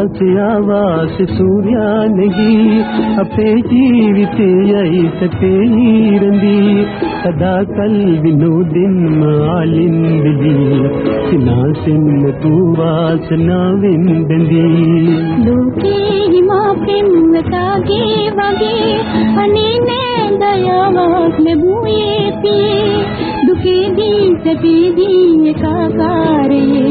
ආකාශයාවාස සූර්යානගී අපේ ජීවිතයයි සැපේ රඳී සදාකල් විනෝදින් මාලින්දි සිනාසෙන්න තු වාසනාවෙන් බැඳී. ලෝකේ හිමා පෙම්වතාගේ වගේ අනේ නෑ දයාවක් ලැබුවේ පියේ දුකේදී සැපේදී එකාකාරයේ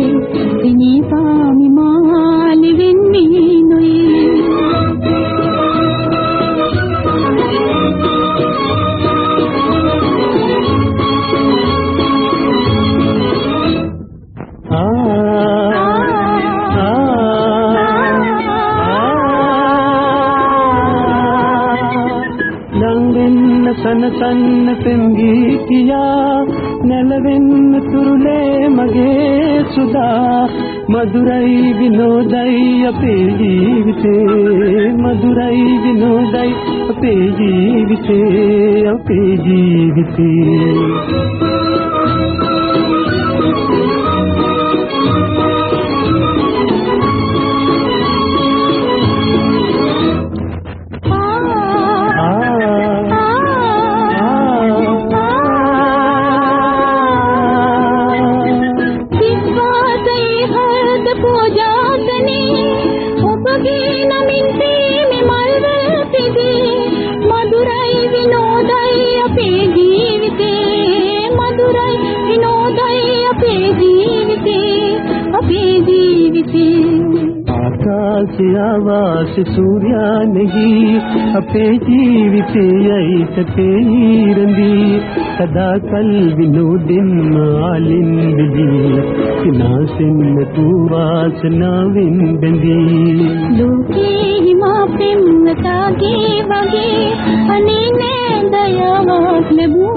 ලංගෙන්න සනසන්න පෙම්ගී කියා නැලවෙන්න තුරුලේ මගේ සුදා. මధుරයි විනෝදයි අපේ ජීවිතේ. මధుරයි විනෝදයි අපේ ජීවිතේ අපේ ජීවිතේ. ආකාශයාවාස සූර්යානගී අපේ ජීවිතයයි සැපේ රඳී සදාකල් විනෝදින් මාලින්දි සිනාසෙන්න තු වාසනාවෙන් බැඳී. නෑ දයාවක්